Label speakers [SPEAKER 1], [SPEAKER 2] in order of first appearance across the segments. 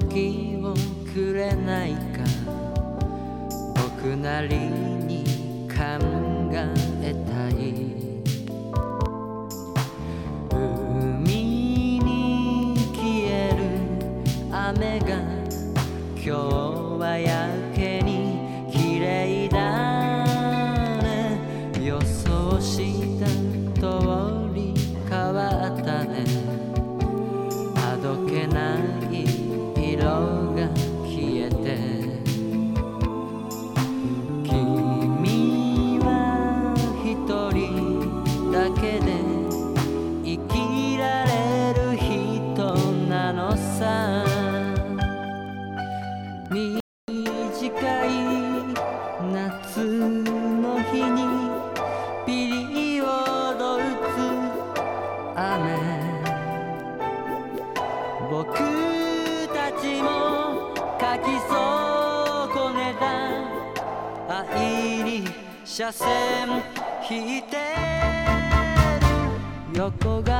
[SPEAKER 1] 時をくれないか。僕なりに考えたい。海に消える雨が今日はやる。で生きられる人なのさ。短い夏の日にピリオド打つ雨。僕たちも書き損ねた。愛に車線引いて。る横顔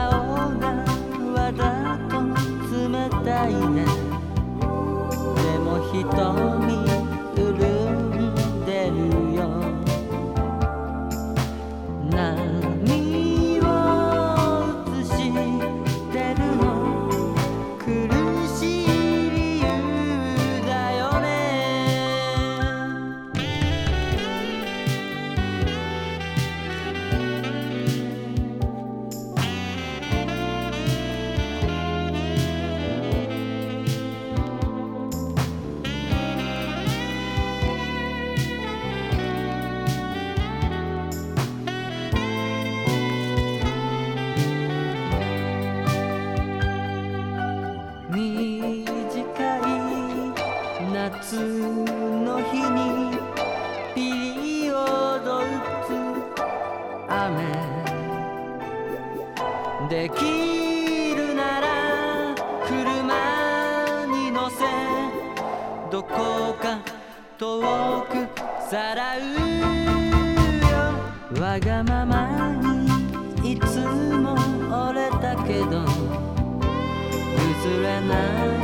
[SPEAKER 1] の日にピリオド打つ雨できるなら車に乗せどこか遠く。さらうよわがままにいつも折れたけど譲れない